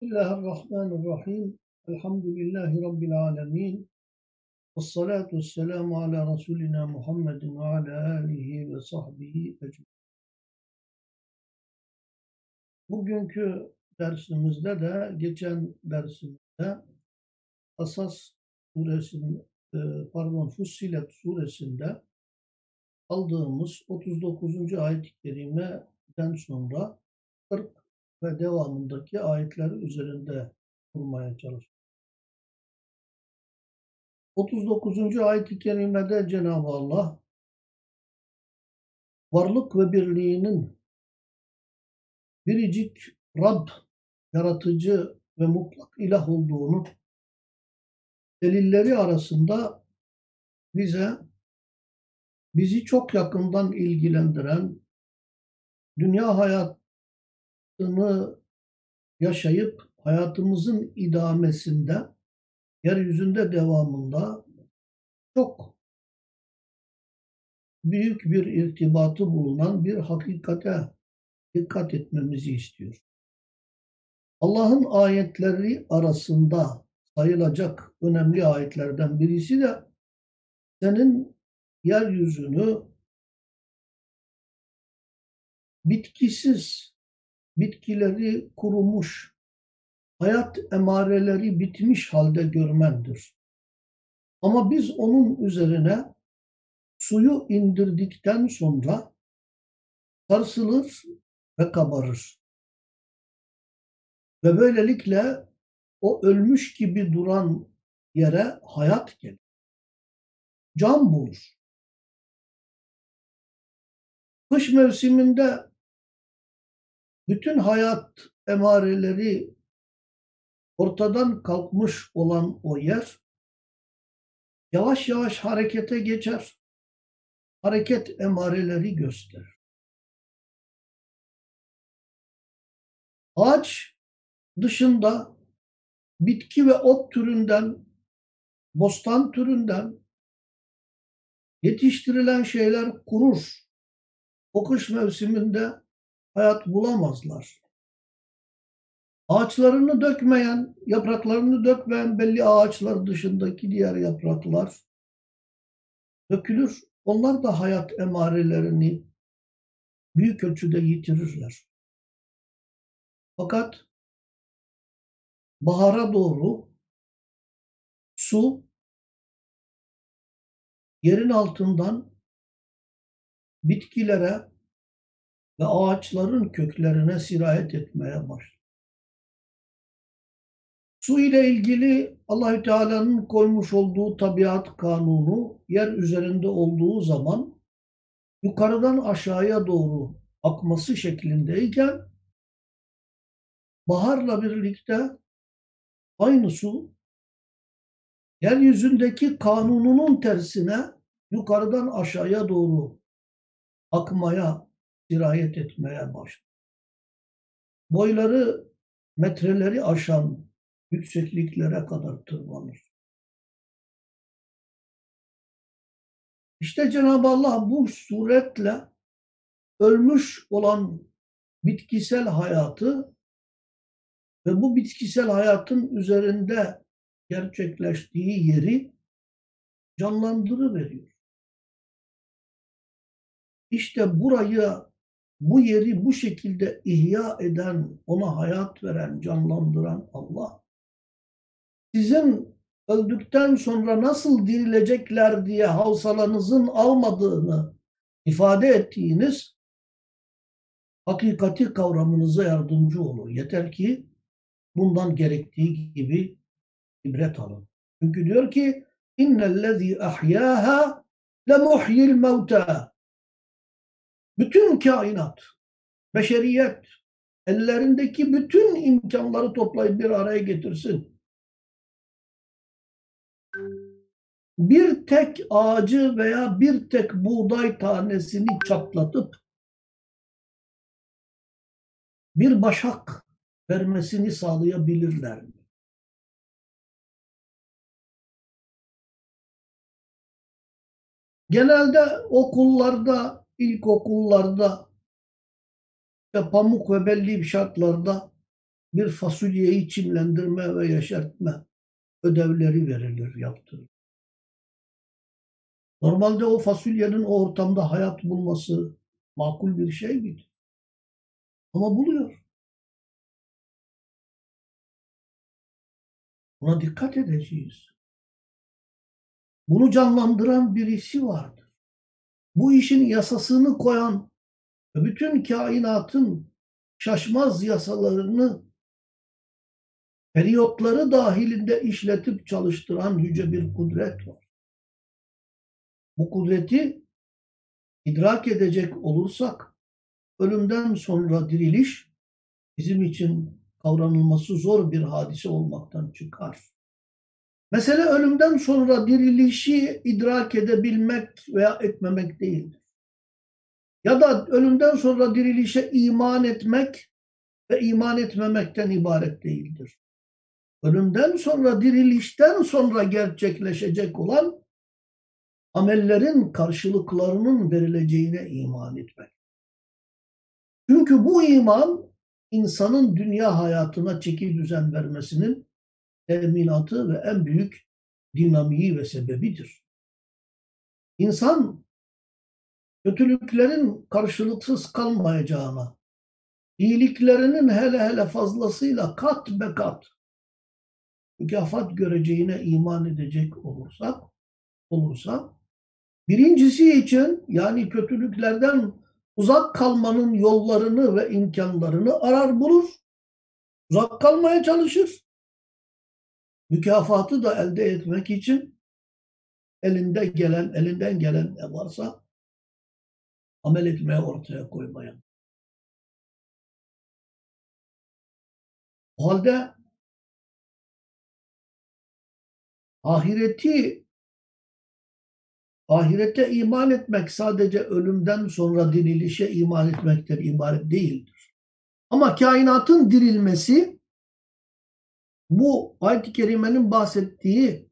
Bismillahirrahmanirrahim. Elhamdülillahi Rabbil alemin. Vessalatu vesselamu ala Resulina Muhammedin ve ala alihi ve sahbihi ecmaîn. Bugünkü dersimizde de geçen dersimizde Asas suresinin e, pardon Fussilet suresinde aldığımız 39. ayet-i kerimeden sonra 40 ve devamındaki ayetler üzerinde durmaya çalıştık. 39. ayet-i kerimede Cenab-ı Allah varlık ve birliğinin biricik Rab, yaratıcı ve mutlak ilah olduğunu delilleri arasında bize bizi çok yakından ilgilendiren dünya hayatını yaşayıp hayatımızın idamesinde yeryüzünde devamında çok büyük bir irtibatı bulunan bir hakikate dikkat etmemizi istiyor. Allah'ın ayetleri arasında sayılacak önemli ayetlerden birisi de senin yeryüzünü bitkisiz, bitkileri kurumuş, hayat emareleri bitmiş halde görmendir. Ama biz onun üzerine suyu indirdikten sonra sarsılır ve kabarır. Ve böylelikle o ölmüş gibi duran yere hayat gelir. Can bulur. Kış mevsiminde bütün hayat emareleri ortadan kalkmış olan o yer yavaş yavaş harekete geçer. Hareket emareleri gösterir. Ağaç dışında bitki ve ot türünden, bostan türünden yetiştirilen şeyler kurur. O mevsiminde hayat bulamazlar. Ağaçlarını dökmeyen, yapraklarını dökmeyen belli ağaçlar dışındaki diğer yapraklar dökülür. Onlar da hayat emarelerini büyük ölçüde yitirirler. Fakat bahara doğru su yerin altından bitkilere ve ağaçların köklerine sirayet etmeye başlar. Su ile ilgili Allahü Teala'nın koymuş olduğu tabiat kanunu yer üzerinde olduğu zaman yukarıdan aşağıya doğru akması şeklindeyken baharla birlikte aynı su yeryüzündeki kanununun tersine yukarıdan aşağıya doğru akmaya, sirayet etmeye başladı. Boyları metreleri aşan yüksekliklere kadar tırmanır. İşte Cenab-ı Allah bu suretle ölmüş olan bitkisel hayatı ve bu bitkisel hayatın üzerinde gerçekleştiği yeri canlandırıveriyor. İşte burayı, bu yeri bu şekilde ihya eden, ona hayat veren, canlandıran Allah sizin öldükten sonra nasıl dirilecekler diye havsalanızın almadığını ifade ettiğiniz hakikati kavramınıza yardımcı olur. Yeter ki bundan gerektiği gibi ibret alın. Çünkü diyor ki innellezî ahyâhâ lemuhyil mevtâ bütün kainat, beşeriyet ellerindeki bütün imkanları toplayıp bir araya getirsin bir tek ağacı veya bir tek buğday tanesini çatlatıp bir başak vermesini sağlayabilirler mi? Genelde okullarda, ilkokullarda işte pamuk ve belli şartlarda bir fasulyeyi çimlendirme ve yeşertme ödevleri verilir, yaptırılır. Normalde o fasulyenin o ortamda hayat bulması makul bir şey midir? Ama buluyor. Buna dikkat edeceğiz. Bunu canlandıran birisi vardır. Bu işin yasasını koyan bütün kainatın şaşmaz yasalarını periyotları dahilinde işletip çalıştıran yüce bir kudret var. Bu kudreti idrak edecek olursak ölümden sonra diriliş bizim için kavranılması zor bir hadise olmaktan çıkar. Mesele ölümden sonra dirilişi idrak edebilmek veya etmemek değildir. Ya da ölümden sonra dirilişe iman etmek ve iman etmemekten ibaret değildir. Ölümden sonra dirilişten sonra gerçekleşecek olan amellerin karşılıklarının verileceğine iman etmek. Çünkü bu iman insanın dünya hayatına çeki düzen vermesinin teminatı ve en büyük dinamiği ve sebebidir. İnsan kötülüklerin karşılıksız kalmayacağına, iyiliklerinin hele hele fazlasıyla kat be kat mükafat göreceğine iman edecek olursak, olursa, birincisi için yani kötülüklerden uzak kalmanın yollarını ve imkanlarını arar bulur, uzak kalmaya çalışır mükafatı da elde etmek için elinde gelen, elinden gelen ne varsa amel etmeye ortaya koymaya. O halde ahireti ahirete iman etmek sadece ölümden sonra dirilişe iman etmekten ibaret değildir. Ama kainatın dirilmesi bu ayet-i kerimenin bahsettiği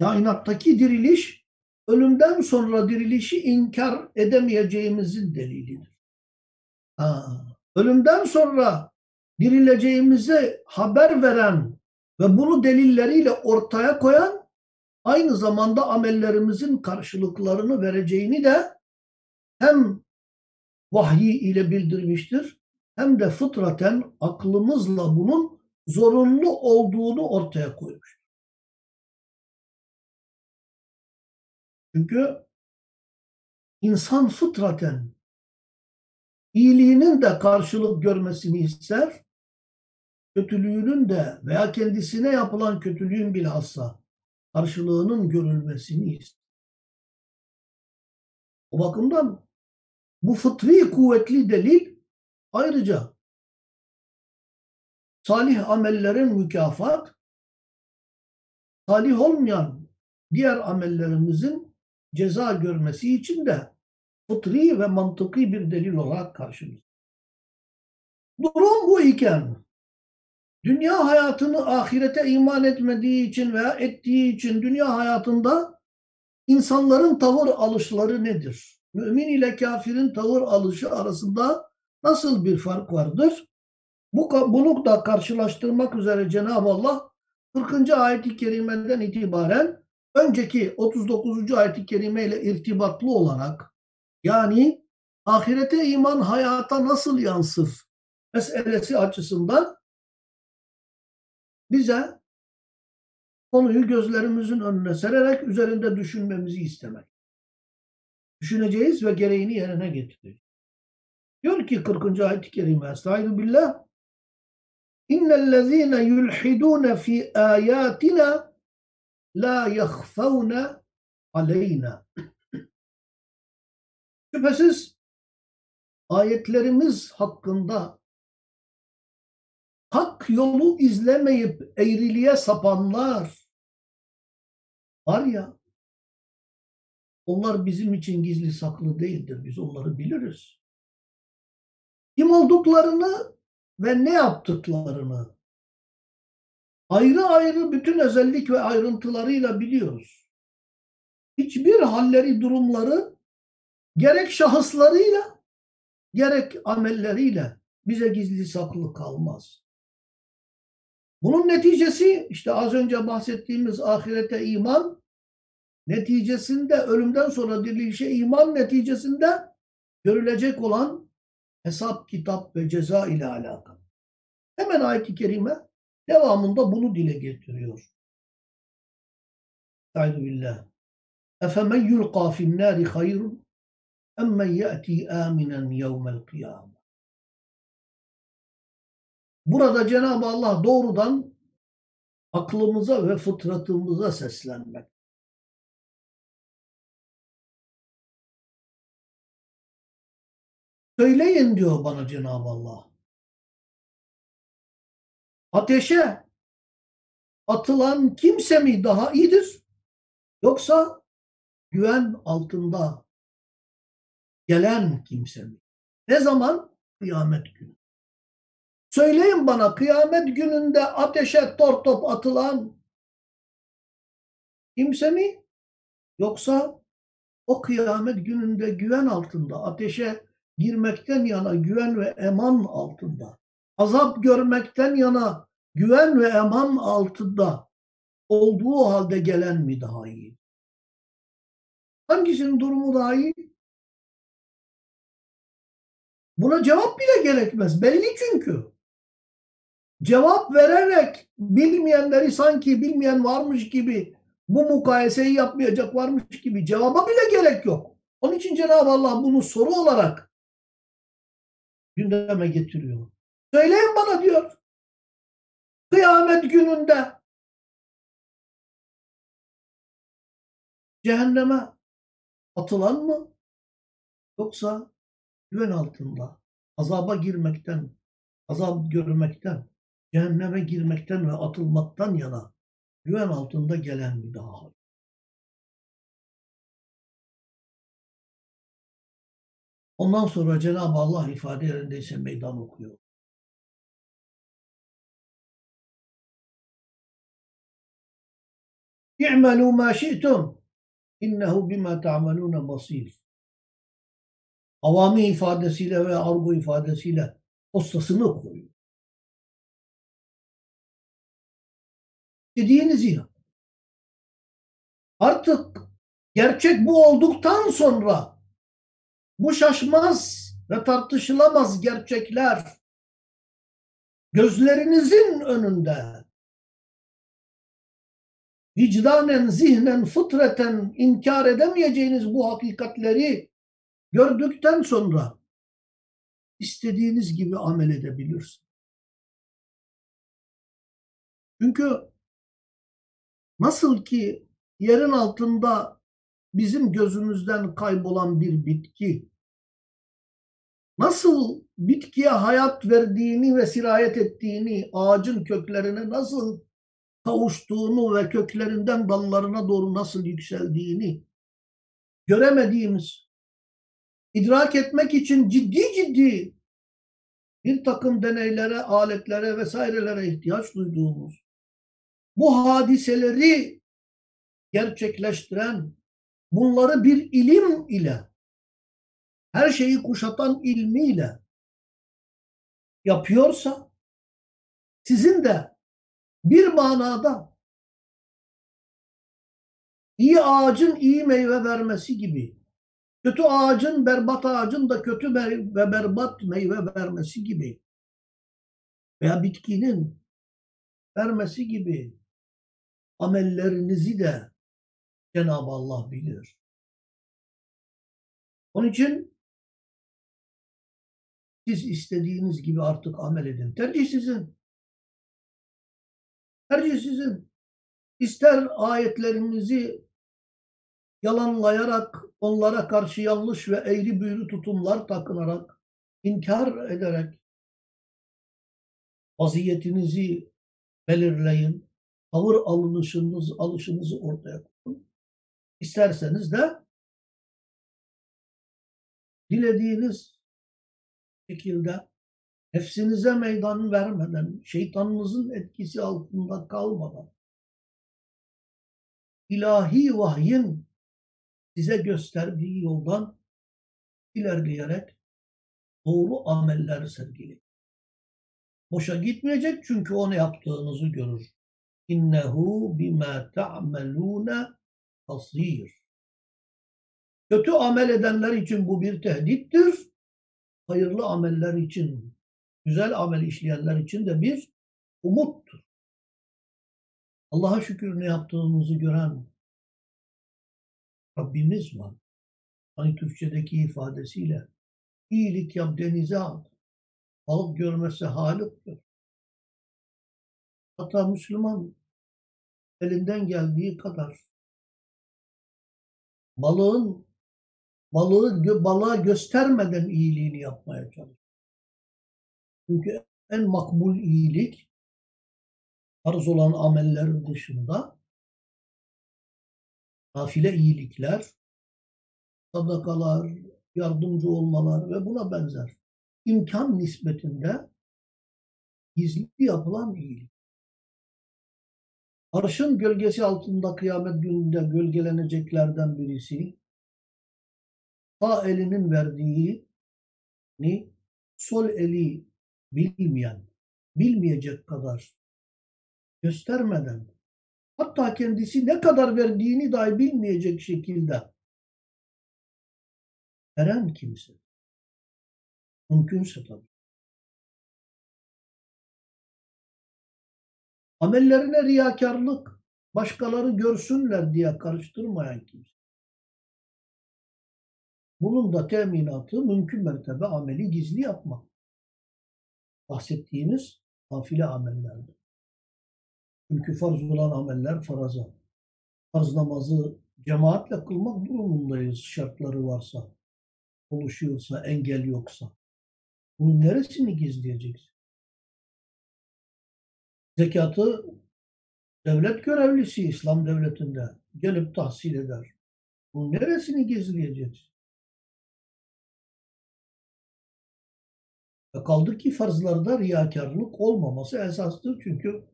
kainattaki diriliş ölümden sonra dirilişi inkar edemeyeceğimizin delilidir. Ha, ölümden sonra dirileceğimize haber veren ve bunu delilleriyle ortaya koyan aynı zamanda amellerimizin karşılıklarını vereceğini de hem vahyi ile bildirmiştir hem de fıtraten aklımızla bunun zorunlu olduğunu ortaya koymuş. Çünkü insan fıtraten iyiliğinin de karşılık görmesini ister, kötülüğünün de veya kendisine yapılan kötülüğün bilhassa karşılığının görülmesini ister. O bakımdan bu fıtri kuvvetli delil ayrıca salih amellerin mükafat, salih olmayan diğer amellerimizin ceza görmesi için de fıtri ve mantıki bir delil olarak karşımızda. Durum bu iken dünya hayatını ahirete iman etmediği için veya ettiği için dünya hayatında insanların tavır alışları nedir? Mümin ile kafirin tavır alışı arasında nasıl bir fark vardır? Bu, bunu da karşılaştırmak üzere Cenab-ı Allah 40. ayet-i kerimeden itibaren önceki 39. ayet-i kerime ile irtibatlı olarak yani ahirete iman hayata nasıl yansır meselesi açısından bize konuyu gözlerimizin önüne sererek üzerinde düşünmemizi istemek. Düşüneceğiz ve gereğini yerine getireceğiz. Diyor ki 40. ayet-i kerime Estaizu billah İnnellezîne yulhidûne fî âyâtina la yahfavne aleyna. Şüphesiz ayetlerimiz hakkında hak yolu izlemeyip eğriliğe sapanlar var ya onlar bizim için gizli saklı değildir. Biz onları biliriz. Kim olduklarını ve ne yaptıklarını ayrı ayrı bütün özellik ve ayrıntılarıyla biliyoruz. Hiçbir halleri, durumları gerek şahıslarıyla gerek amelleriyle bize gizli saklı kalmaz. Bunun neticesi işte az önce bahsettiğimiz ahirete iman neticesinde ölümden sonra dirilişe iman neticesinde görülecek olan hesap, kitap ve ceza ile alakalı. Hemen ayet-i kerime devamında bunu dile getiriyor. Estaizu billah. Efemen yulqa finnâri hayrun emmen ye'ti aminen yevmel kıyâme. Burada Cenab-ı Allah doğrudan aklımıza ve fıtratımıza seslenmek. Söyleyin diyor bana Cenab-ı Allah. Ateşe atılan kimse mi daha iyidir? Yoksa güven altında gelen kimse mi? Ne zaman? Kıyamet günü. Söyleyin bana kıyamet gününde ateşe tor top atılan kimse mi? Yoksa o kıyamet gününde güven altında ateşe girmekten yana güven ve eman altında, azap görmekten yana güven ve eman altında olduğu halde gelen mi daha iyi? Hangisinin durumu daha iyi? Buna cevap bile gerekmez. Belli çünkü. Cevap vererek bilmeyenleri sanki bilmeyen varmış gibi bu mukayeseyi yapmayacak varmış gibi cevaba bile gerek yok. Onun için Cenab-ı Allah bunu soru olarak gündeme getiriyor. Söyleyin bana diyor. Kıyamet gününde cehenneme atılan mı yoksa güven altında azaba girmekten, azap görmekten, cehenneme girmekten ve atılmaktan yana güven altında gelen mi daha? Ondan sonra Cenab-ı Allah ifade yerindeyse meydan okuyor. İ'melû mâ şi'tum innehu bima ta'malûne basîr. Avami ifadesiyle ve argo ifadesiyle postasını koyuyor. Dediğinizi yap. Artık gerçek bu olduktan sonra bu şaşmaz ve tartışılamaz gerçekler gözlerinizin önünde vicdanen, zihnen, fıtreten inkar edemeyeceğiniz bu hakikatleri gördükten sonra istediğiniz gibi amel edebilirsiniz. Çünkü nasıl ki yerin altında bizim gözümüzden kaybolan bir bitki. Nasıl bitkiye hayat verdiğini ve sirayet ettiğini, ağacın köklerine nasıl kavuştuğunu ve köklerinden dallarına doğru nasıl yükseldiğini göremediğimiz, idrak etmek için ciddi ciddi bir takım deneylere, aletlere vesairelere ihtiyaç duyduğumuz bu hadiseleri gerçekleştiren bunları bir ilim ile her şeyi kuşatan ilmiyle yapıyorsa sizin de bir manada iyi ağacın iyi meyve vermesi gibi kötü ağacın berbat ağacın da kötü ve berbat meyve vermesi gibi veya bitkinin vermesi gibi amellerinizi de Cenab-ı Allah bilir. Onun için siz istediğiniz gibi artık amel edin. Tercih sizin. Tercih sizin. İster ayetlerimizi yalanlayarak, onlara karşı yanlış ve eğri büğrü tutumlar takınarak, inkar ederek vaziyetinizi belirleyin. Tavır alınışınız, alışınızı ortaya koyun. İsterseniz de dilediğiniz şekilde nefsinize meydan vermeden, şeytanınızın etkisi altında kalmadan, ilahi vahyin size gösterdiği yoldan ilerleyerek doğru ameller sergileyin. boşa gitmeyecek çünkü onu yaptığınızı görür. İnnehu bima ta'melune basir. Kötü amel edenler için bu bir tehdittir. Hayırlı ameller için, güzel amel işleyenler için de bir umuttur. Allah'a şükür ne yaptığımızı gören Rabbimiz var. Hani Türkçedeki ifadesiyle iyilik yap denize at. Balık görmesi halıktır. Hatta Müslüman elinden geldiği kadar balığın balığı balığa göstermeden iyiliğini yapmaya çalışır. Çünkü en makbul iyilik farz olan ameller dışında nafile iyilikler, sadakalar, yardımcı olmalar ve buna benzer imkan nispetinde gizli yapılan iyilik. Arşın gölgesi altında kıyamet gününde gölgeleneceklerden birisi sağ elinin verdiğini sol eli bilmeyen, bilmeyecek kadar göstermeden hatta kendisi ne kadar verdiğini dahi bilmeyecek şekilde veren kimse. Mümkünse tabii. Amellerine riyakarlık, başkaları görsünler diye karıştırmayan kimse. Bunun da teminatı mümkün mertebe ameli gizli yapmak. Bahsettiğimiz nafile amellerde. Çünkü farz olan ameller faraza. Farz namazı cemaatle kılmak durumundayız şartları varsa. Oluşuyorsa, engel yoksa. Bunun neresini gizleyeceksin? Zekatı devlet görevlisi İslam devletinde gelip tahsil eder. Bunun neresini gizleyeceksin? Ve kaldı ki farzlarda riyakarlık olmaması esastır. Çünkü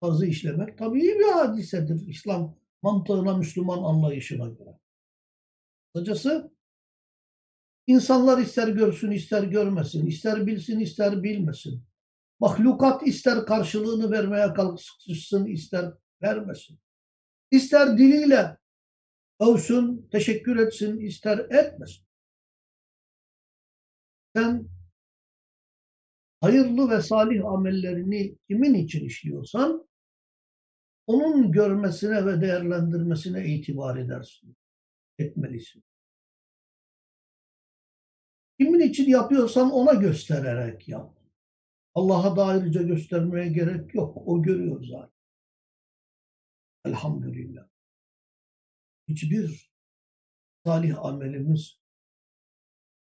farzı işlemek tabii bir hadisedir. İslam mantığına, Müslüman anlayışına göre. Kısacası insanlar ister görsün, ister görmesin, ister bilsin, ister bilmesin. Mahlukat ister karşılığını vermeye kalksın, ister vermesin. İster diliyle övsün, teşekkür etsin, ister etmesin. Sen hayırlı ve salih amellerini kimin için işliyorsan onun görmesine ve değerlendirmesine itibar edersin, etmelisin. Kimin için yapıyorsan ona göstererek yap. Allah'a da ayrıca göstermeye gerek yok. O görüyor zaten. Elhamdülillah. Hiçbir salih amelimiz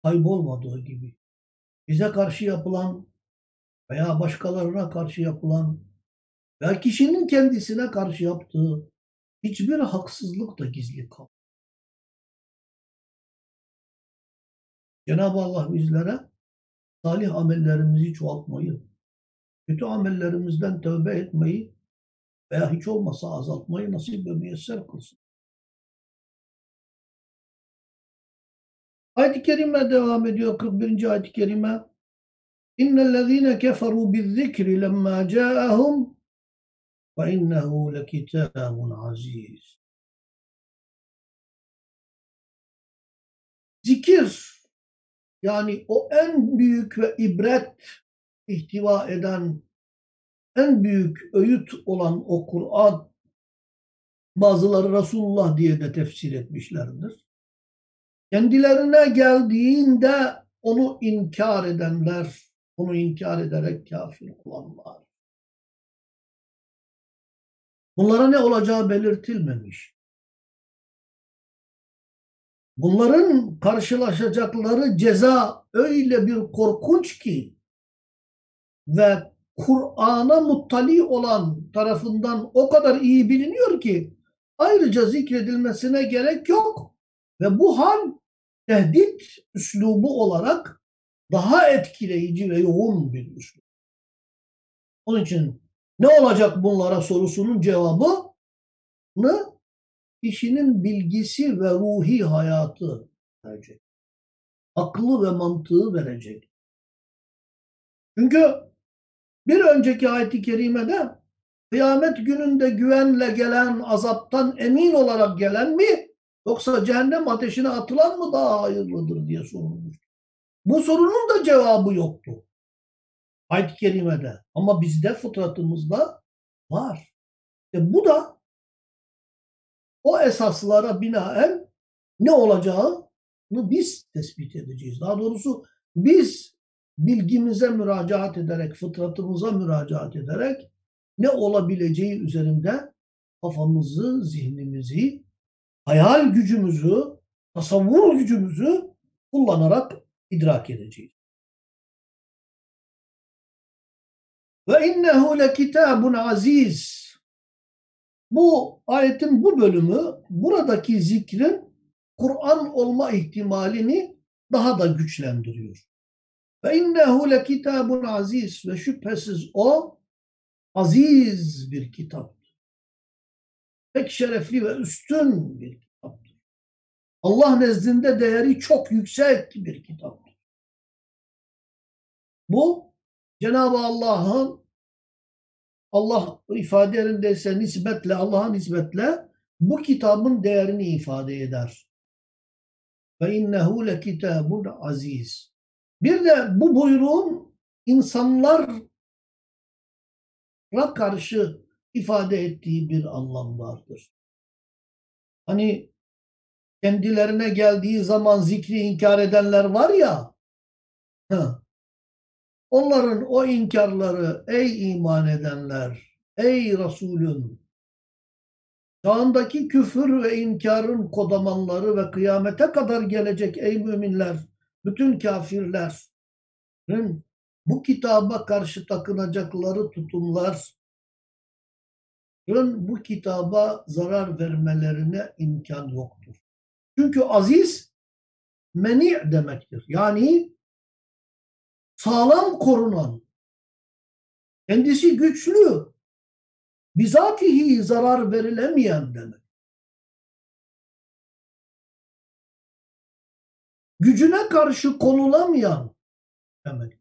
kaybolmadığı gibi bize karşı yapılan veya başkalarına karşı yapılan veya kişinin kendisine karşı yaptığı hiçbir haksızlık da gizli kalmıyor. Cenab-ı Allah bizlere salih amellerimizi çoğaltmayı, kötü amellerimizden tövbe etmeyi veya hiç olmasa azaltmayı nasip ve müyesser kılsın. Ayet-i Kerime devam ediyor. 41. ayet-i kerime. İnnellezîne keferû bizzikri lemmâ câehum ve innehu lekitâbun aziz. Zikir yani o en büyük ve ibret ihtiva eden en büyük öğüt olan o Kur'an bazıları Resulullah diye de tefsir etmişlerdir. Kendilerine geldiğinde onu inkar edenler, onu inkar ederek kafir olanlar. Bunlara ne olacağı belirtilmemiş. Bunların karşılaşacakları ceza öyle bir korkunç ki ve Kur'an'a muttali olan tarafından o kadar iyi biliniyor ki ayrıca zikredilmesine gerek yok. Ve bu hal tehdit üslubu olarak daha etkileyici ve yoğun bir üslub. Onun için ne olacak bunlara sorusunun cevabını kişinin bilgisi ve ruhi hayatı verecek. Aklı ve mantığı verecek. Çünkü Bir önceki ayet-i kerimede kıyamet gününde güvenle gelen, azaptan emin olarak gelen mi yoksa cehennem ateşine atılan mı daha hayırlıdır diye sorulmuş. Bu sorunun da cevabı yoktu. Ayet-i kerimede. Ama bizde fıtratımızda var. E bu da o esaslara binaen ne olacağını biz tespit edeceğiz. Daha doğrusu biz bilgimize müracaat ederek, fıtratımıza müracaat ederek ne olabileceği üzerinde kafamızı, zihnimizi, hayal gücümüzü, tasavvur gücümüzü kullanarak idrak edeceğiz. Ve innehu le kitabun aziz. Bu ayetin bu bölümü buradaki zikrin Kur'an olma ihtimalini daha da güçlendiriyor. Ve innehu le kitabun aziz ve şüphesiz o aziz bir kitaptır. Pek şerefli ve üstün bir kitaptır. Allah nezdinde değeri çok yüksek bir kitaptır. Bu Cenab-ı Allah'ın Allah ifade yerindeyse nisbetle, Allah'a nisbetle bu kitabın değerini ifade eder. Ve innehu le kitabun aziz. Bir de bu buyruğun insanlara karşı ifade ettiği bir anlam vardır. Hani kendilerine geldiği zaman zikri inkar edenler var ya, onların o inkarları ey iman edenler, ey Resulüm, çağındaki küfür ve inkarın kodamanları ve kıyamete kadar gelecek ey müminler, bütün kafirlerin bu kitaba karşı takınacakları tutumların bu kitaba zarar vermelerine imkan yoktur. Çünkü aziz meni demektir. Yani sağlam korunan, kendisi güçlü, bizatihi zarar verilemeyen demek. gücüne karşı konulamayan demek.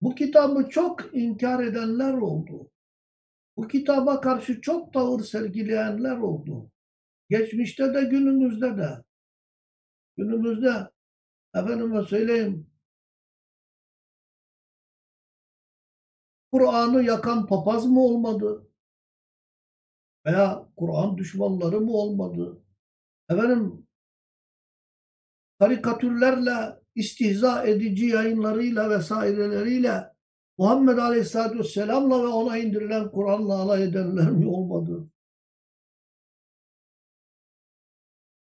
Bu kitabı çok inkar edenler oldu. Bu kitaba karşı çok tavır sergileyenler oldu. Geçmişte de günümüzde de. Günümüzde efendime söyleyeyim Kur'an'ı yakan papaz mı olmadı? Veya Kur'an düşmanları mı olmadı? Efendim karikatürlerle, istihza edici yayınlarıyla vesaireleriyle Muhammed Aleyhisselatü Vesselam'la ve ona indirilen Kur'an'la alay edenler mi olmadı?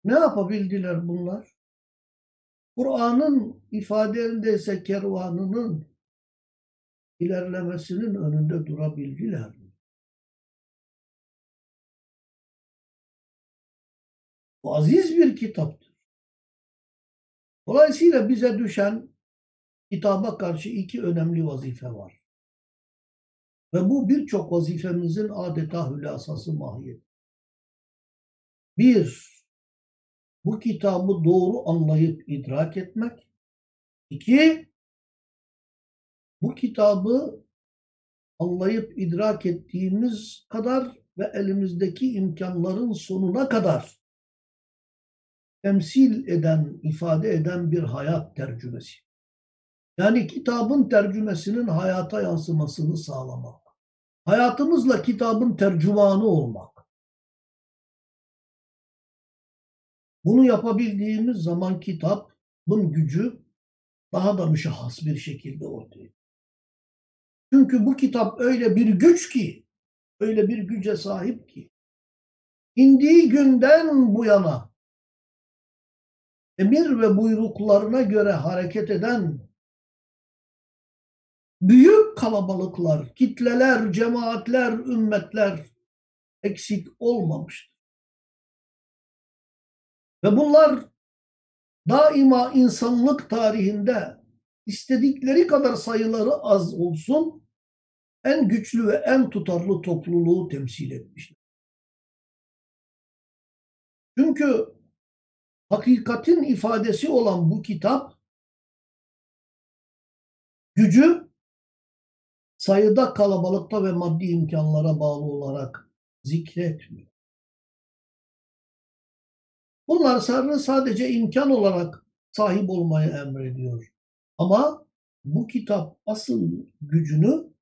Ne yapabildiler bunlar? Kur'an'ın ifadelerindeyse kervanının ilerlemesinin önünde durabildiler mi? Bu aziz bir kitaptır. Dolayısıyla bize düşen kitaba karşı iki önemli vazife var. Ve bu birçok vazifemizin adeta hülasası mahiyet. Bir, bu kitabı doğru anlayıp idrak etmek. İki, bu kitabı anlayıp idrak ettiğimiz kadar ve elimizdeki imkanların sonuna kadar temsil eden, ifade eden bir hayat tercümesi. Yani kitabın tercümesinin hayata yansımasını sağlamak. Hayatımızla kitabın tercümanı olmak. Bunu yapabildiğimiz zaman kitabın gücü daha da müşahhas bir şekilde ortaya. Çünkü bu kitap öyle bir güç ki, öyle bir güce sahip ki, indiği günden bu yana emir ve buyruklarına göre hareket eden büyük kalabalıklar, kitleler, cemaatler, ümmetler eksik olmamıştır. Ve bunlar daima insanlık tarihinde istedikleri kadar sayıları az olsun en güçlü ve en tutarlı topluluğu temsil etmişler. Çünkü hakikatin ifadesi olan bu kitap gücü sayıda, kalabalıkta ve maddi imkanlara bağlı olarak zikretmiyor. Bunlar sadece imkan olarak sahip olmayı emrediyor. Ama bu kitap asıl gücünü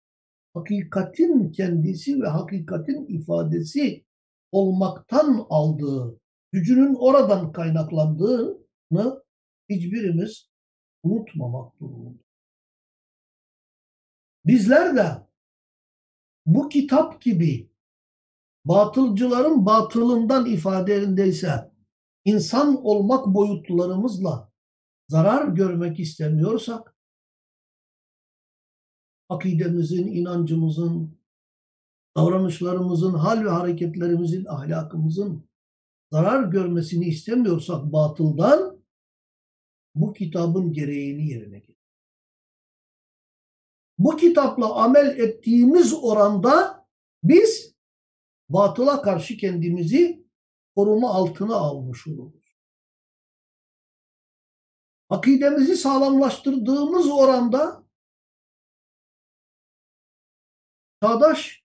hakikatin kendisi ve hakikatin ifadesi olmaktan aldığı, gücünün oradan kaynaklandığını hiçbirimiz unutmamak durumunda. Bizler de bu kitap gibi batılcıların batılından ifadelerindeyse insan olmak boyutlarımızla zarar görmek istemiyorsak akidemizin, inancımızın, davranışlarımızın, hal ve hareketlerimizin, ahlakımızın zarar görmesini istemiyorsak batıldan bu kitabın gereğini yerine getir. Bu kitapla amel ettiğimiz oranda biz batıla karşı kendimizi koruma altına almış oluruz. Akidemizi sağlamlaştırdığımız oranda çağdaş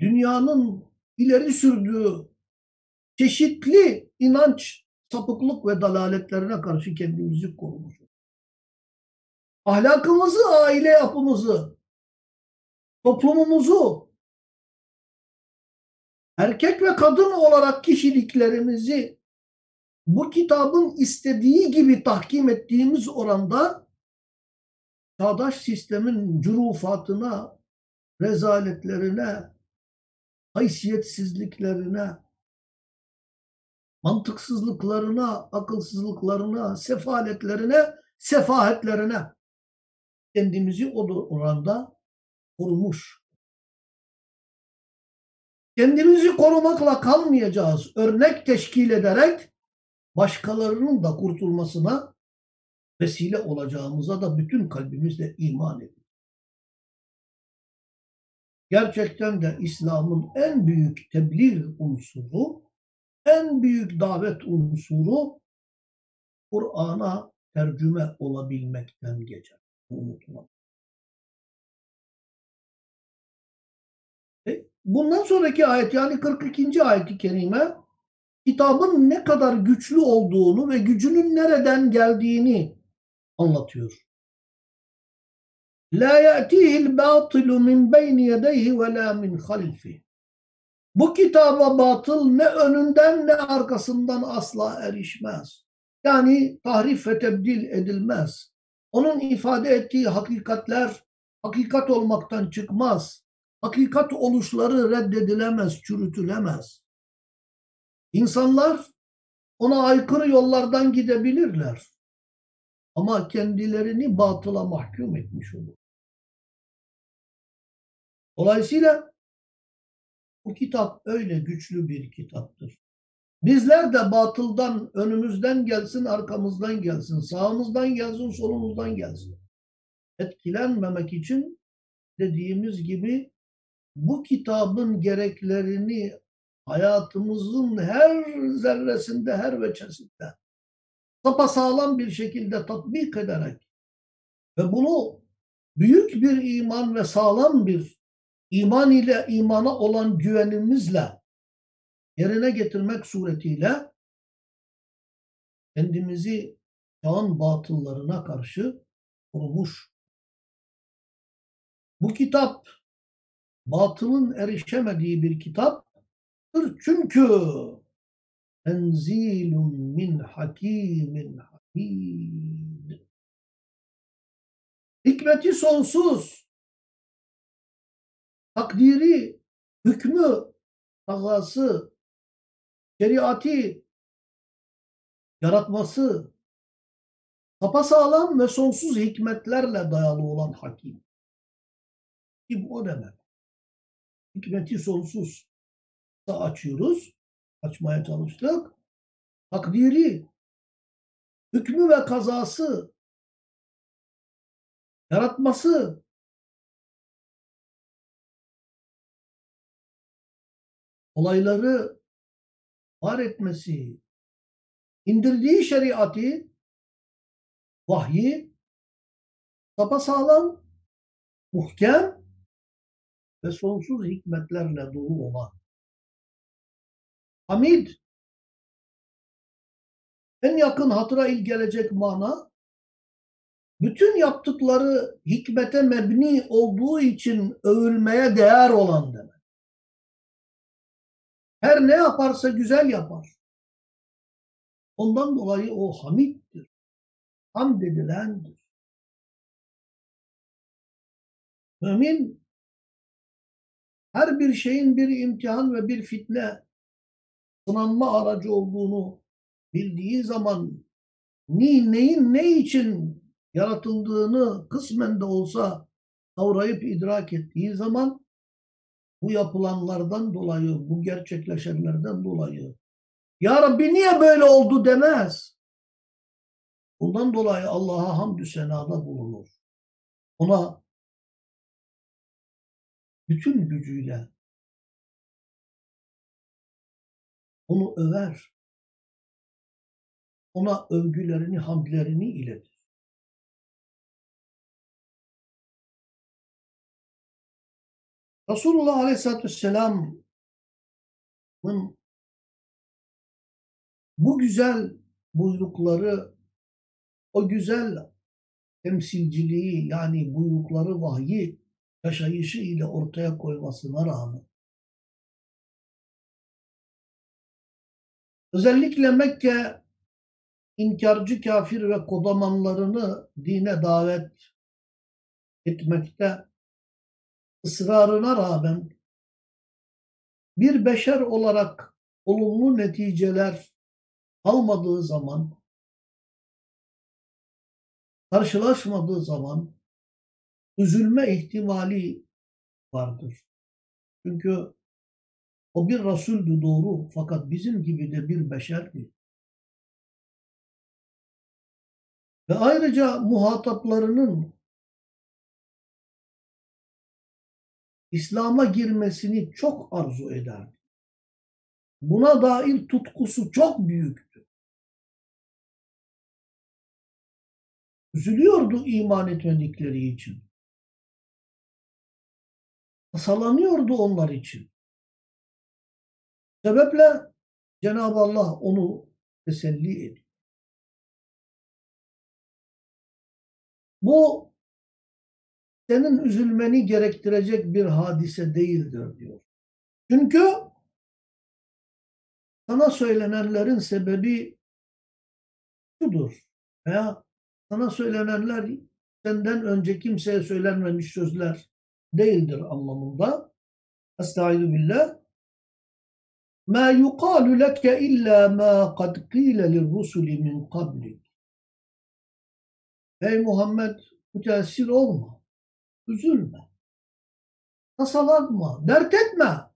dünyanın ileri sürdüğü çeşitli inanç, sapıklık ve dalaletlerine karşı kendimizi korumuş. Ahlakımızı, aile yapımızı, toplumumuzu, erkek ve kadın olarak kişiliklerimizi bu kitabın istediği gibi tahkim ettiğimiz oranda çağdaş sistemin curufatına, rezaletlerine, haysiyetsizliklerine, mantıksızlıklarına, akılsızlıklarına, sefaletlerine, sefahetlerine kendimizi o oranda korumuş. Kendimizi korumakla kalmayacağız. Örnek teşkil ederek başkalarının da kurtulmasına vesile olacağımıza da bütün kalbimizle iman ediyoruz. Gerçekten de İslam'ın en büyük tebliğ unsuru, en büyük davet unsuru Kur'an'a tercüme olabilmekten geçer. Unutma. E, bundan sonraki ayet yani 42. ayet-i kerime kitabın ne kadar güçlü olduğunu ve gücünün nereden geldiğini anlatıyor. La ya'tihil batilu min beyni yedeyhi ve la min halfi. Bu kitaba batıl ne önünden ne arkasından asla erişmez. Yani tahrif ve tebdil edilmez. Onun ifade ettiği hakikatler hakikat olmaktan çıkmaz. Hakikat oluşları reddedilemez, çürütülemez. İnsanlar ona aykırı yollardan gidebilirler. Ama kendilerini batıla mahkum etmiş olur. Dolayısıyla bu kitap öyle güçlü bir kitaptır. Bizler de batıldan önümüzden gelsin, arkamızdan gelsin, sağımızdan gelsin, solumuzdan gelsin. Etkilenmemek için dediğimiz gibi bu kitabın gereklerini hayatımızın her zerresinde, her veçesinde sapasağlam bir şekilde tatbik ederek ve bunu büyük bir iman ve sağlam bir iman ile imana olan güvenimizle yerine getirmek suretiyle kendimizi çağın batıllarına karşı korumuş. Bu kitap batılın erişemediği bir kitaptır. Çünkü enzilun min hakimin hamid. Hikmeti sonsuz. Takdiri, hükmü, kazası, şeriatı yaratması sapasağlam ve sonsuz hikmetlerle dayalı olan hakim. Kim o demek? Hikmeti sonsuz açıyoruz. Açmaya çalıştık. Takdiri, hükmü ve kazası, yaratması, olayları var etmesi, indirdiği şeriatı, vahyi sapasağlam, muhkem ve sonsuz hikmetlerle dolu olan. Hamid en yakın hatıra il gelecek mana bütün yaptıkları hikmete mebni olduğu için övülmeye değer olan demek. Her ne yaparsa güzel yapar. Ondan dolayı o hamiddir. Hamd edilendir. Mümin her bir şeyin bir imtihan ve bir fitne sınanma aracı olduğunu bildiği zaman ni, neyin ne için yaratıldığını kısmen de olsa kavrayıp idrak ettiği zaman bu yapılanlardan dolayı, bu gerçekleşenlerden dolayı Ya Rabbi niye böyle oldu demez. Bundan dolayı Allah'a hamdü senada bulunur. Ona bütün gücüyle onu över. Ona övgülerini, hamdlerini iletir. Resulullah Aleyhisselatü Vesselam'ın bu güzel buyrukları, o güzel temsilciliği yani buyrukları vahyi yaşayışı ile ortaya koymasına rağmen özellikle Mekke inkarcı kafir ve kodamanlarını dine davet etmekte ısrarına rağmen bir beşer olarak olumlu neticeler almadığı zaman karşılaşmadığı zaman üzülme ihtimali vardır. Çünkü o bir Resuldü doğru fakat bizim gibi de bir beşerdi. Ve ayrıca muhataplarının İslam'a girmesini çok arzu ederdi. Buna dair tutkusu çok büyüktü. Üzülüyordu iman etmedikleri için. Tasalanıyordu onlar için. Sebeple Cenab-ı Allah onu teselli ediyor. Bu senin üzülmeni gerektirecek bir hadise değildir diyor. Çünkü sana söylenenlerin sebebi şudur. Veya sana söylenenler senden önce kimseye söylenmemiş sözler değildir anlamında. Estaizu billah. Ma yuqalu leke illa ma kad qile lirrusuli min qablik. Ey Muhammed müteessir olma. Üzülme. Tasalanma. Dert etme.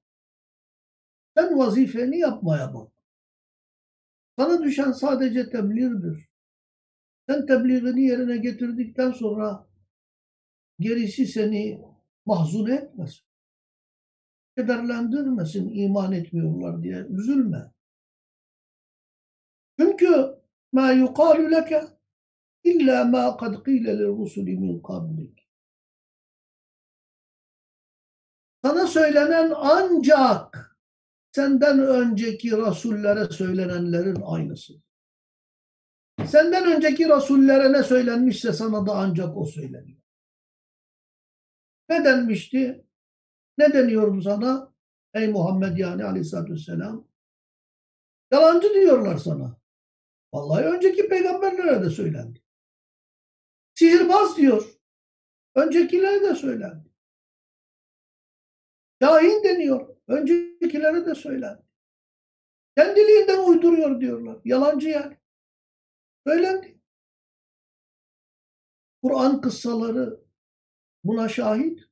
Sen vazifeni yapmaya bak. Sana düşen sadece tebliğdir. Sen tebliğini yerine getirdikten sonra gerisi seni mahzun etmesin. Kederlendirmesin iman etmiyorlar diye. Üzülme. Çünkü ma yuqalu leke illa ma kad qile lirrusuli min qablik. Sana söylenen ancak senden önceki rasullere söylenenlerin aynısı. Senden önceki rasullere ne söylenmişse sana da ancak o söyleniyor. Ne denmişti? Ne deniyordu sana? Ey Muhammed yani aleyhissalatü vesselam. Yalancı diyorlar sana. Vallahi önceki peygamberlere de söylendi. Sihirbaz diyor. Öncekilere de söylendi. Kahin deniyor. Öncekilere de söylendi. Kendiliğinden uyduruyor diyorlar. Yalancı yani. Söylendi. Kur'an kıssaları buna şahit.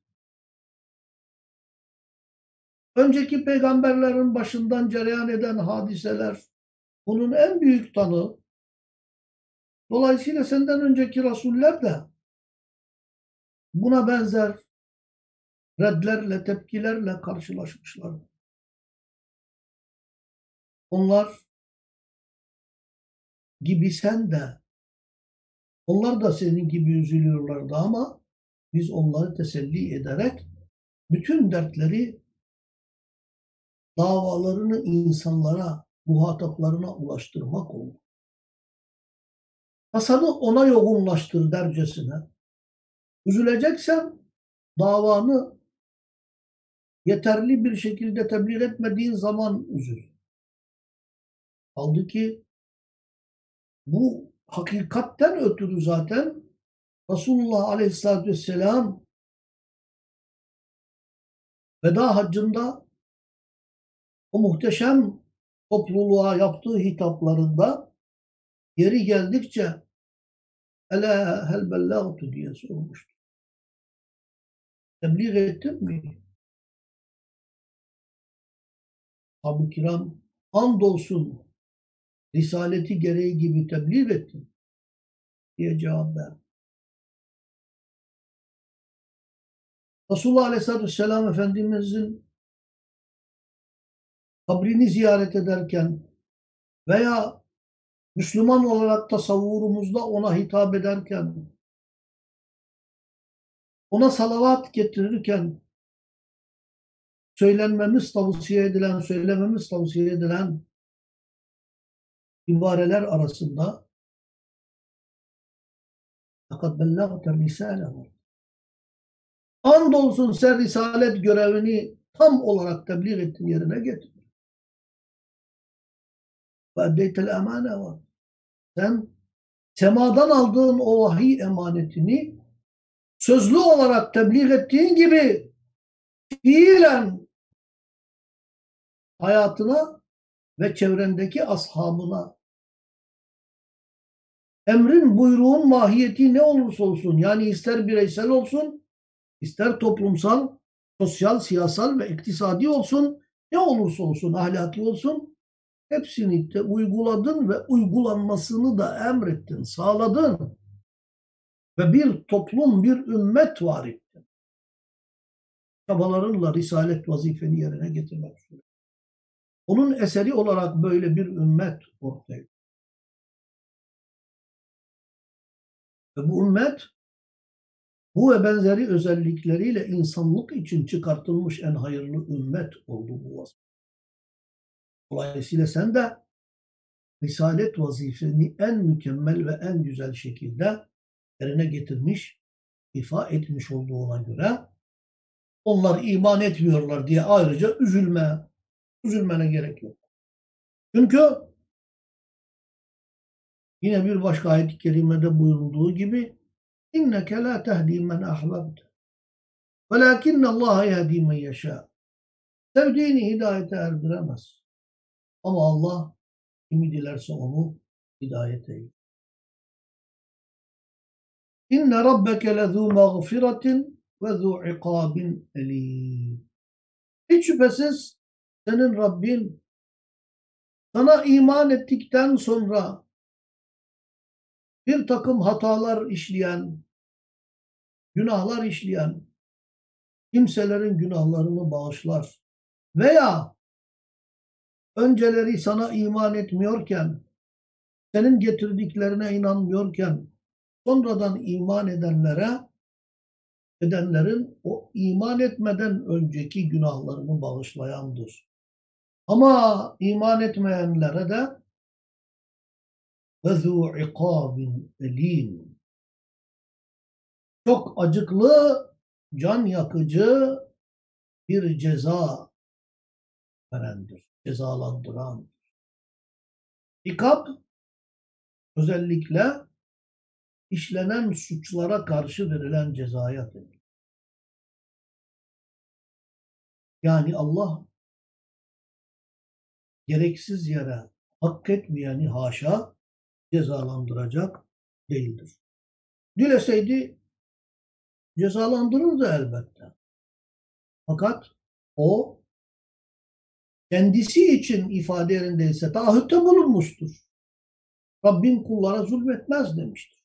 Önceki peygamberlerin başından cereyan eden hadiseler bunun en büyük tanı. Dolayısıyla senden önceki rasuller de buna benzer redlerle, tepkilerle karşılaşmışlar. Onlar gibi sen de onlar da senin gibi üzülüyorlardı ama biz onları teselli ederek bütün dertleri davalarını insanlara, muhataplarına ulaştırmak oldu. Hasanı ona yoğunlaştır dercesine. Üzüleceksen davanı yeterli bir şekilde tebliğ etmediğin zaman üzül. Kaldı ki bu hakikatten ötürü zaten Resulullah Aleyhisselatü Vesselam veda haccında o muhteşem topluluğa yaptığı hitaplarında yeri geldikçe Ela hel bellagtu diye sormuştu. Tebliğ ettin mi? Ashab-ı kiram andolsun risaleti gereği gibi tebliğ ettin diye cevap verdi. Resulullah Aleyhisselatü Vesselam Efendimizin kabrini ziyaret ederken veya Müslüman olarak tasavvurumuzda ona hitap ederken ona salavat getirirken söylenmemiz tavsiye edilen, söylememiz tavsiye edilen ibareler arasında fakat bellagte risale var. Andolsun sen risalet görevini tam olarak tebliğ ettin yerine getir. Emane var. Sen semadan aldığın o vahiy emanetini sözlü olarak tebliğ ettiğin gibi fiilen hayatına ve çevrendeki ashabına emrin buyruğun mahiyeti ne olursa olsun yani ister bireysel olsun ister toplumsal, sosyal, siyasal ve iktisadi olsun ne olursa olsun ahlaki olsun hepsini de uyguladın ve uygulanmasını da emrettin, sağladın. Ve bir toplum, bir ümmet var ettin. Çabalarınla risalet vazifeni yerine getirmek üzere. Onun eseri olarak böyle bir ümmet ortaya. Ve bu ümmet bu ve benzeri özellikleriyle insanlık için çıkartılmış en hayırlı ümmet oldu bu vasıf. Dolayısıyla sen de risalet vazifeni en mükemmel ve en güzel şekilde yerine getirmiş, ifa etmiş olduğuna göre onlar iman etmiyorlar diye ayrıca üzülme, üzülmene gerek yok. Çünkü yine bir başka ayet-i kerimede buyurulduğu gibi İnneke la tehdi men ahbabte. Velakinne Allah yehdi men yeşâ. Sevdiğini hidayete erdiremez. Ama Allah kimi dilerse onu hidayet eyler. İnne rabbeke lezû mağfiretin ve zû ikâbin elîm. Hiç şüphesiz senin Rabbin sana iman ettikten sonra bir takım hatalar işleyen, günahlar işleyen kimselerin günahlarını bağışlar. Veya önceleri sana iman etmiyorken, senin getirdiklerine inanmıyorken, sonradan iman edenlere, edenlerin o iman etmeden önceki günahlarını bağışlayandır. Ama iman etmeyenlere de وَذُو عِقَابٍ elim. Çok acıklı, can yakıcı bir ceza verendir, cezalandıran. İkab özellikle işlenen suçlara karşı verilen cezaya denir. Yani Allah gereksiz yere hak etmeyeni haşa cezalandıracak değildir. Dileseydi cezalandırırdı elbette. Fakat o kendisi için ifade yerindeyse taahhütte bulunmuştur. Rabbim kullara zulmetmez demiştir.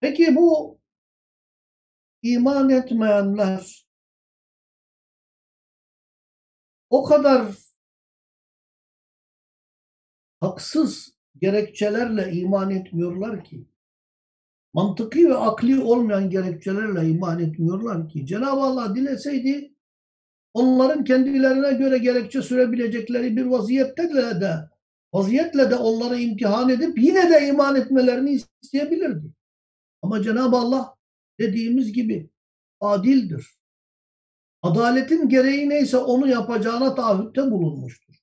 Peki bu iman etmeyenler o kadar haksız gerekçelerle iman etmiyorlar ki. Mantıki ve akli olmayan gerekçelerle iman etmiyorlar ki. Cenab-ı Allah dileseydi onların kendilerine göre gerekçe sürebilecekleri bir vaziyetle de vaziyetle de onları imtihan edip yine de iman etmelerini isteyebilirdi. Ama Cenab-ı Allah dediğimiz gibi adildir. Adaletin gereği neyse onu yapacağına taahhütte bulunmuştur.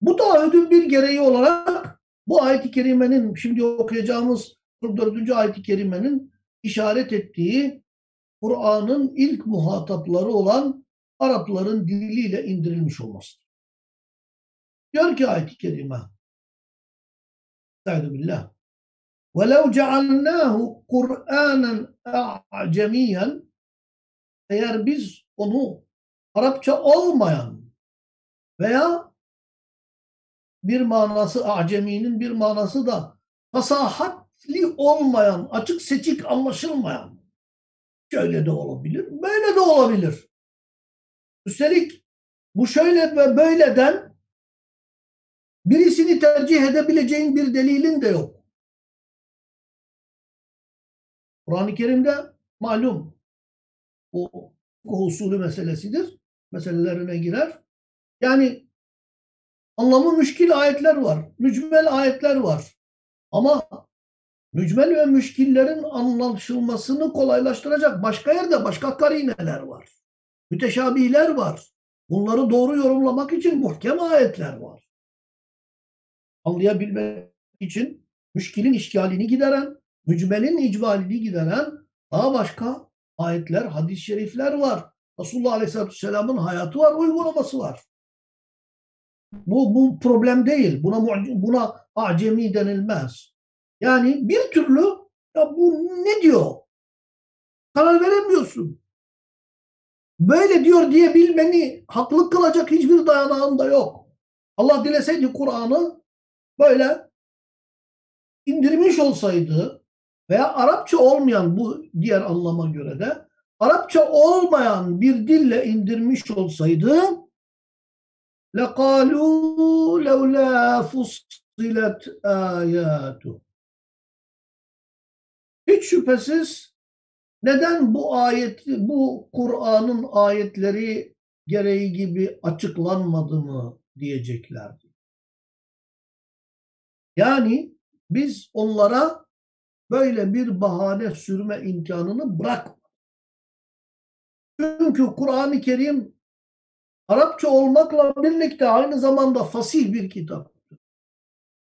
Bu taahhüdün bir gereği olarak bu ayet-i kerimenin şimdi okuyacağımız 44. ayet-i kerimenin işaret ettiği Kur'an'ın ilk muhatapları olan Arapların diliyle indirilmiş olması. Diyor ki ayet-i kerime Estaizu billah وَلَوْ جَعَلْنَاهُ قُرْآنًا اَعْجَمِيًّا Eğer biz onu Arapça olmayan veya bir manası aceminin bir manası da fasahatli olmayan, açık seçik anlaşılmayan. Şöyle de olabilir, böyle de olabilir. Üstelik bu şöyle ve böyleden birisini tercih edebileceğin bir delilin de yok. Kur'an-ı Kerim'de malum o usulü meselesidir. Meselelerine girer. Yani anlamı müşkil ayetler var. Mücmel ayetler var. Ama mücmel ve müşkillerin anlaşılmasını kolaylaştıracak başka yerde başka karineler var. Müteşabihler var. Bunları doğru yorumlamak için muhkem ayetler var. Anlayabilmek için müşkilin işgalini gideren, mücmelin icmalini gideren daha başka ayetler, hadis-i şerifler var. Resulullah Aleyhisselatü Vesselam'ın hayatı var, uygulaması var. Bu, bu problem değil. Buna, buna acemi denilmez. Yani bir türlü ya bu ne diyor? Karar veremiyorsun. Böyle diyor diye bilmeni haklı kılacak hiçbir dayanağın da yok. Allah dileseydi Kur'an'ı böyle indirmiş olsaydı veya Arapça olmayan bu diğer anlama göre de Arapça olmayan bir dille indirmiş olsaydı لَقَالُوا لَوْلَا فُصِّلَتْ آيَاتُ hiç şüphesiz neden bu ayet, bu Kur'an'ın ayetleri gereği gibi açıklanmadı mı diyeceklerdi. Yani biz onlara böyle bir bahane sürme imkanını bırak. Çünkü Kur'an-ı Kerim Arapça olmakla birlikte aynı zamanda fasih bir kitaptır.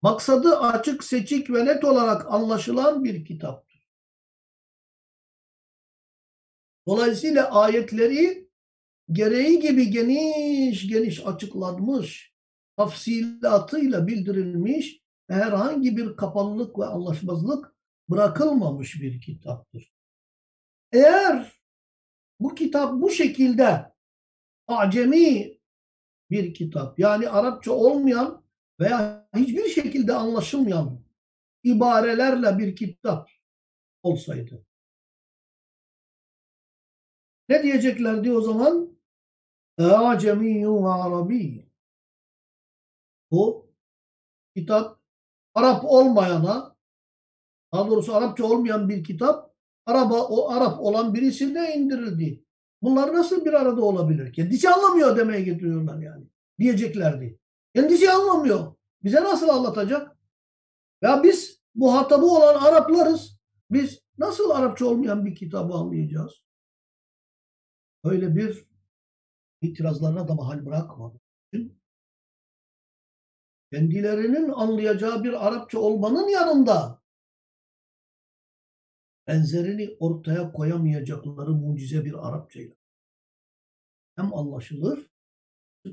Maksadı açık, seçik ve net olarak anlaşılan bir kitaptır. Dolayısıyla ayetleri gereği gibi geniş geniş açıklanmış, tafsilatıyla bildirilmiş, herhangi bir kapalılık ve anlaşmazlık bırakılmamış bir kitaptır. Eğer bu kitap bu şekilde acemi bir kitap yani Arapça olmayan veya hiçbir şekilde anlaşılmayan ibarelerle bir kitap olsaydı. Ne diyeceklerdi o zaman? Acemiyyun Arabi. Bu kitap Arap olmayana, daha doğrusu Arapça olmayan bir kitap, Araba, o Arap olan birisine indirildi. Bunlar nasıl bir arada olabilir? Kendisi anlamıyor demeye getiriyorlar yani. Diyeceklerdi. Kendisi anlamıyor. Bize nasıl anlatacak? Ya biz muhatabı olan Araplarız. Biz nasıl Arapça olmayan bir kitabı anlayacağız? Öyle bir itirazlarına da mahal bırakmadı. Kendilerinin anlayacağı bir Arapça olmanın yanında benzerini ortaya koyamayacakları mucize bir Arapçayla. Hem anlaşılır,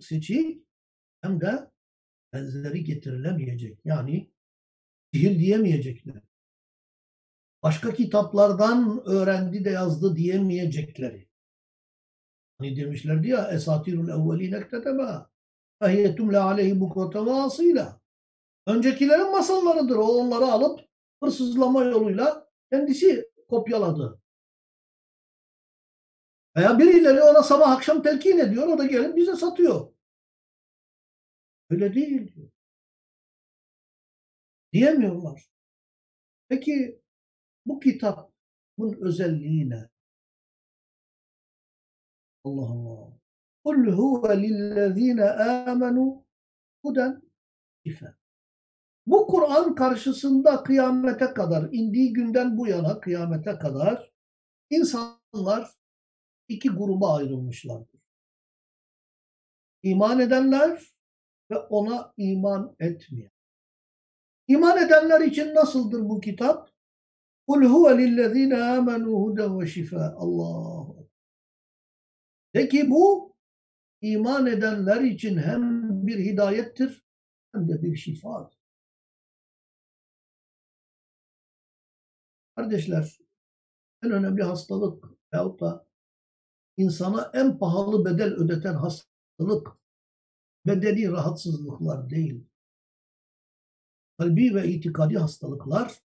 seçik hem de benzeri getirilemeyecek. Yani sihir diyemeyecekler. Başka kitaplardan öğrendi de yazdı diyemeyecekleri. Hani demişlerdi ya esatirul evveline ektetema fehiyyetumle aleyhi bukrata vasıyla. Öncekilerin masallarıdır. O onları alıp hırsızlama yoluyla kendisi kopyaladı. Veya birileri ona sabah akşam telkin ediyor, o da gelip bize satıyor. Öyle değil diyor. Diyemiyorlar. Peki bu kitap bunun özelliği ne? Allah Allah. Kul huve lillezine amenu huden şifa. Bu Kur'an karşısında kıyamete kadar, indiği günden bu yana kıyamete kadar insanlar iki gruba ayrılmışlardır. İman edenler ve ona iman etmeyen. İman edenler için nasıldır bu kitap? Kul huve lillezine amenu huden ve şifa. Allah. De ki bu iman edenler için hem bir hidayettir hem de bir şifadır. Kardeşler, en önemli hastalık veyahut da insana en pahalı bedel ödeten hastalık bedeni rahatsızlıklar değil. Kalbi ve itikadi hastalıklar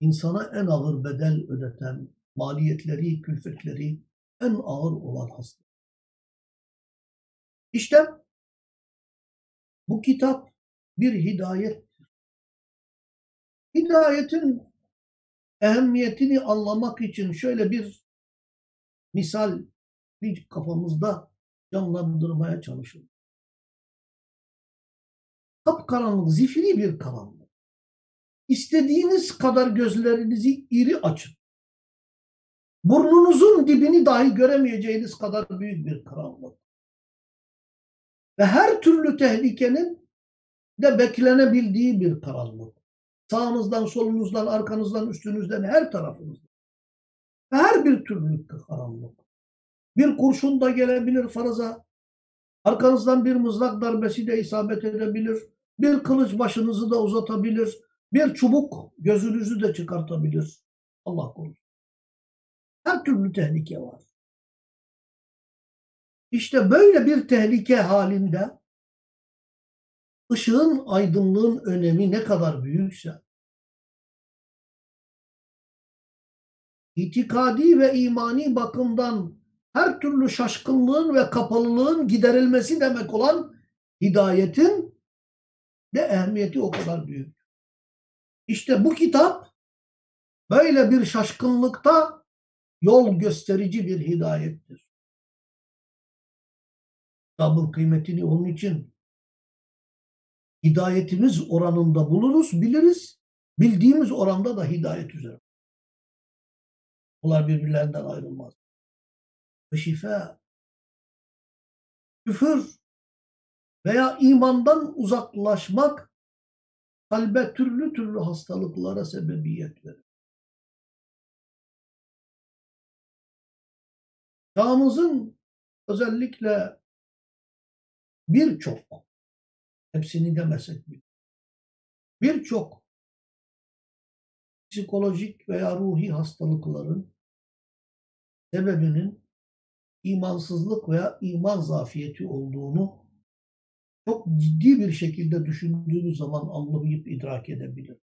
insana en ağır bedel ödeten, maliyetleri, külfetleri en ağır olan hastalık. İşte bu kitap bir hidayet Hidayetin ehemmiyetini anlamak için şöyle bir misal bir kafamızda canlandırmaya çalışın. Kapkaranlık, zifiri bir karanlık. İstediğiniz kadar gözlerinizi iri açın. Burnunuzun dibini dahi göremeyeceğiniz kadar büyük bir karanlık. Ve her türlü tehlikenin de beklenebildiği bir karanlık. Sağınızdan, solunuzdan, arkanızdan, üstünüzden, her tarafınızdan. Her bir türlü karanlık. Bir kurşun da gelebilir faraza. Arkanızdan bir mızrak darbesi de isabet edebilir. Bir kılıç başınızı da uzatabilir. Bir çubuk gözünüzü de çıkartabilir. Allah korusun. Her türlü tehlike var. İşte böyle bir tehlike halinde ışığın, aydınlığın önemi ne kadar büyükse, itikadi ve imani bakımdan her türlü şaşkınlığın ve kapalılığın giderilmesi demek olan hidayetin de ehemmiyeti o kadar büyük. İşte bu kitap böyle bir şaşkınlıkta yol gösterici bir hidayettir. Kitabın kıymetini onun için hidayetimiz oranında buluruz, biliriz. Bildiğimiz oranda da hidayet üzere. Bunlar birbirlerinden ayrılmaz. Ve şifa, küfür veya imandan uzaklaşmak kalbe türlü türlü hastalıklara sebebiyet verir. Çağımızın özellikle birçok hepsini demesek bile. Birçok psikolojik veya ruhi hastalıkların sebebinin imansızlık veya iman zafiyeti olduğunu çok ciddi bir şekilde düşündüğünüz zaman anlayıp idrak edebilir.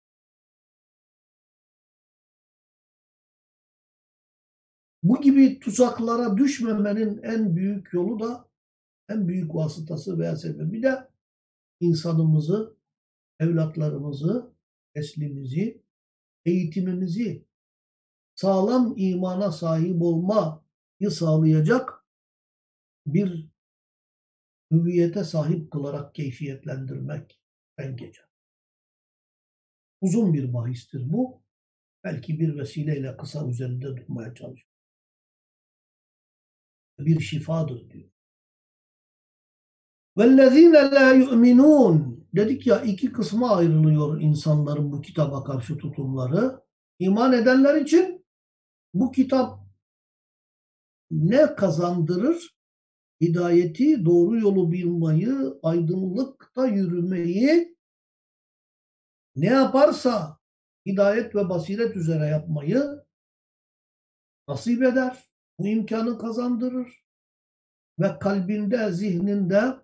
Bu gibi tuzaklara düşmemenin en büyük yolu da en büyük vasıtası veya sebebi de insanımızı, evlatlarımızı, neslimizi, eğitimimizi sağlam imana sahip olmayı sağlayacak bir hüviyete sahip kılarak keyfiyetlendirmek en geçer. Uzun bir bahistir bu. Belki bir vesileyle kısa üzerinde durmaya çalışıyor Bir şifadır diyor. وَالَّذ۪ينَ لَا يُؤْمِنُونَ Dedik ya iki kısma ayrılıyor insanların bu kitaba karşı tutumları. İman edenler için bu kitap ne kazandırır? Hidayeti, doğru yolu bilmeyi, aydınlıkta yürümeyi ne yaparsa hidayet ve basiret üzere yapmayı nasip eder. Bu imkanı kazandırır. Ve kalbinde, zihninde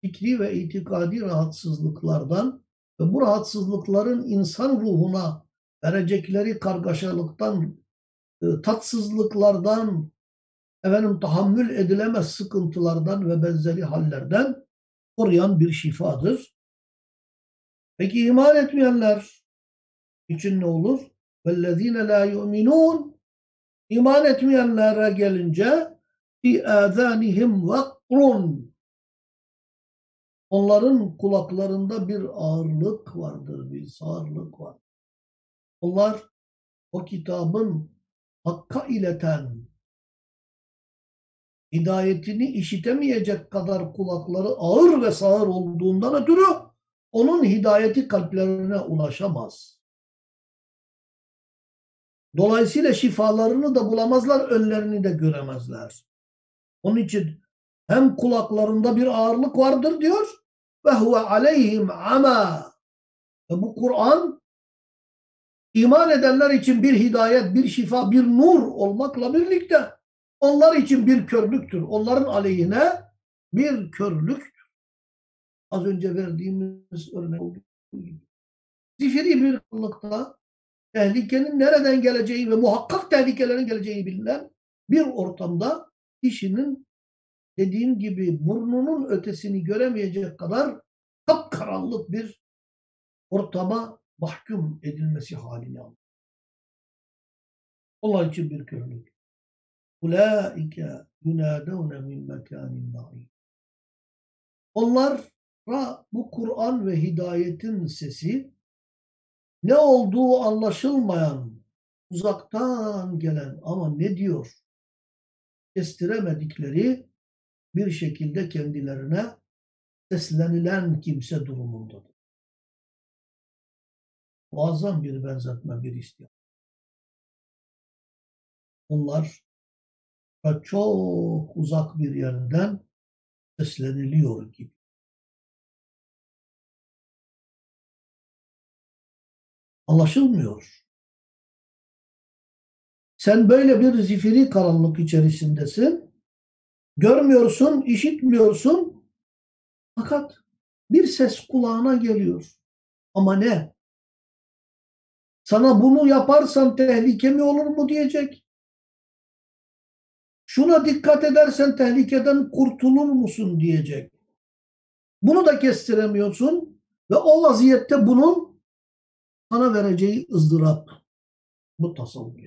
fikri ve itikadi rahatsızlıklardan ve bu rahatsızlıkların insan ruhuna verecekleri kargaşalıktan, e, tatsızlıklardan, efendim tahammül edilemez sıkıntılardan ve benzeri hallerden koruyan bir şifadır. Peki iman etmeyenler için ne olur? وَالَّذ۪ينَ لَا يُؤْمِنُونَ İman etmeyenlere gelince fi âzânihim vakrun Onların kulaklarında bir ağırlık vardır, bir sağırlık var. Onlar o kitabın hakka ileten, hidayetini işitemeyecek kadar kulakları ağır ve sağır olduğundan ötürü onun hidayeti kalplerine ulaşamaz. Dolayısıyla şifalarını da bulamazlar, önlerini de göremezler. Onun için hem kulaklarında bir ağırlık vardır diyor ve huve aleyhim ama. Bu Kur'an iman edenler için bir hidayet, bir şifa, bir nur olmakla birlikte onlar için bir körlüktür. Onların aleyhine bir körlüktür. Az önce verdiğimiz örnek olduğu. Zifiri bir kıllıkta tehlikenin nereden geleceği ve muhakkak tehlikelerin geleceği bilinen bir ortamda kişinin dediğim gibi burnunun ötesini göremeyecek kadar kapkaranlık bir ortama mahkum edilmesi haline alır. Allah için bir körlük. Ulaike yunadevne min mekanin ba'id. Onlara bu Kur'an ve hidayetin sesi ne olduğu anlaşılmayan, uzaktan gelen ama ne diyor kestiremedikleri bir şekilde kendilerine seslenilen kimse durumundadır. Muazzam bir benzetme, bir istiyor. Onlar çok uzak bir yerden sesleniliyor gibi. Anlaşılmıyor. Sen böyle bir zifiri karanlık içerisindesin. Görmüyorsun, işitmiyorsun. Fakat bir ses kulağına geliyor. Ama ne? Sana bunu yaparsan tehlike mi olur mu diyecek. Şuna dikkat edersen tehlikeden kurtulur musun diyecek. Bunu da kestiremiyorsun ve o vaziyette bunun sana vereceği ızdırap. Bu tasavvur.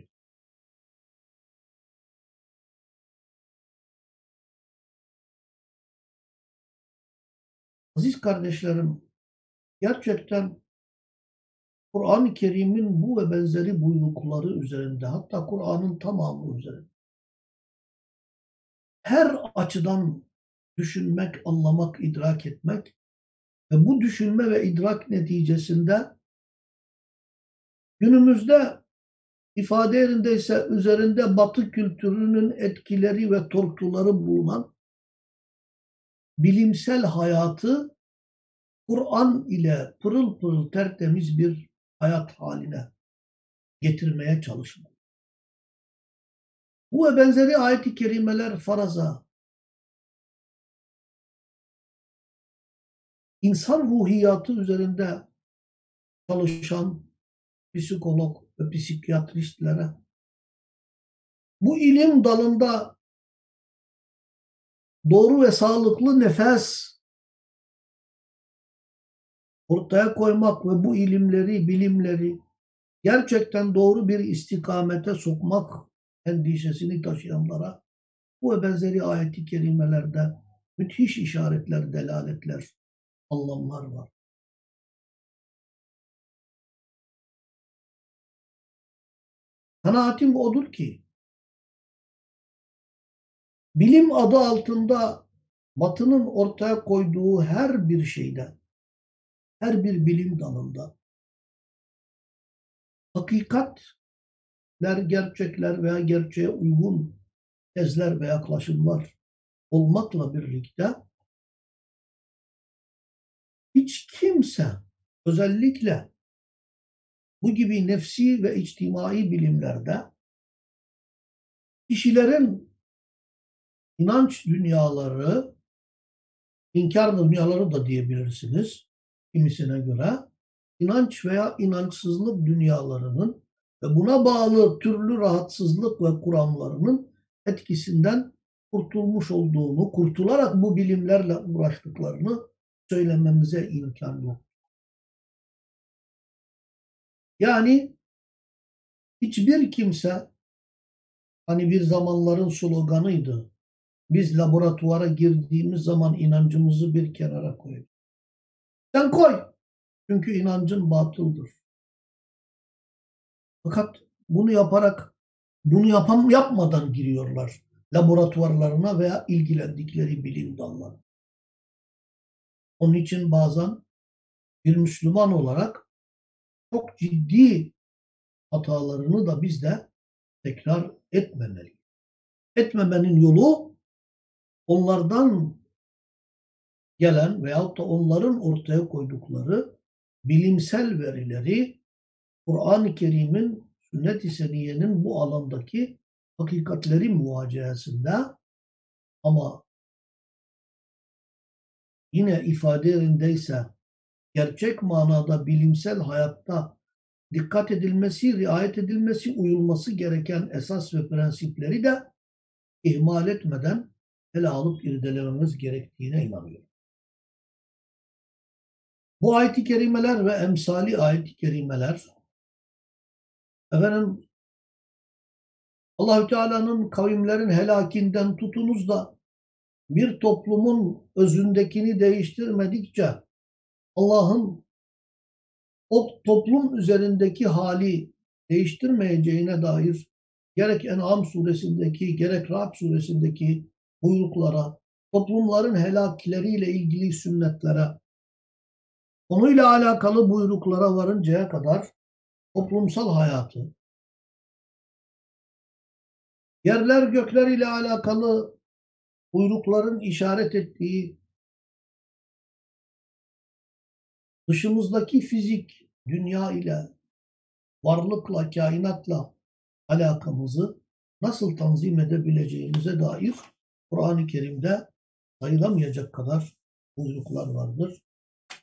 Aziz kardeşlerim, gerçekten Kur'an-ı Kerim'in bu ve benzeri buyrukları üzerinde, hatta Kur'an'ın tamamı üzerinde her açıdan düşünmek, anlamak, idrak etmek ve bu düşünme ve idrak neticesinde günümüzde ifade yerindeyse üzerinde batı kültürünün etkileri ve tortuları bulunan bilimsel hayatı Kur'an ile pırıl pırıl tertemiz bir hayat haline getirmeye çalışmak. Bu ve benzeri ayet-i kerimeler faraza insan ruhiyatı üzerinde çalışan psikolog ve psikiyatristlere bu ilim dalında doğru ve sağlıklı nefes ortaya koymak ve bu ilimleri, bilimleri gerçekten doğru bir istikamete sokmak endişesini taşıyanlara bu ve benzeri ayeti kerimelerde müthiş işaretler, delaletler, anlamlar var. Kanaatim odur ki bilim adı altında Batı'nın ortaya koyduğu her bir şeyde, her bir bilim dalında hakikatler, gerçekler veya gerçeğe uygun tezler ve yaklaşımlar olmakla birlikte hiç kimse özellikle bu gibi nefsi ve içtimai bilimlerde kişilerin inanç dünyaları, inkar dünyaları da diyebilirsiniz kimisine göre, inanç veya inançsızlık dünyalarının ve buna bağlı türlü rahatsızlık ve kuramlarının etkisinden kurtulmuş olduğunu, kurtularak bu bilimlerle uğraştıklarını söylememize imkan yok. Yani hiçbir kimse hani bir zamanların sloganıydı. Biz laboratuvara girdiğimiz zaman inancımızı bir kenara koy. Sen koy. Çünkü inancın batıldır. Fakat bunu yaparak bunu yapam yapmadan giriyorlar laboratuvarlarına veya ilgilendikleri bilim dallarına. Onun için bazen bir Müslüman olarak çok ciddi hatalarını da biz de tekrar etmemeliyiz. Etmemenin yolu onlardan gelen veyahut da onların ortaya koydukları bilimsel verileri Kur'an-ı Kerim'in sünnet-i seniyenin bu alandaki hakikatleri muvacehesinde ama yine ifade yerindeyse gerçek manada bilimsel hayatta dikkat edilmesi, riayet edilmesi, uyulması gereken esas ve prensipleri de ihmal etmeden ele alıp irdelememiz gerektiğine inanıyorum. Bu ayet-i kerimeler ve emsali ayet-i kerimeler efendim Allahü Teala'nın kavimlerin helakinden tutunuz da bir toplumun özündekini değiştirmedikçe Allah'ın o toplum üzerindeki hali değiştirmeyeceğine dair gerek En'am suresindeki gerek Ra'd suresindeki buyruklara, toplumların helakleriyle ilgili sünnetlere, konuyla alakalı buyruklara varıncaya kadar toplumsal hayatı, yerler gökler ile alakalı buyrukların işaret ettiği dışımızdaki fizik dünya ile varlıkla, kainatla alakamızı nasıl tanzim edebileceğimize dair Kur'an-ı Kerim'de sayılamayacak kadar buyruklar vardır.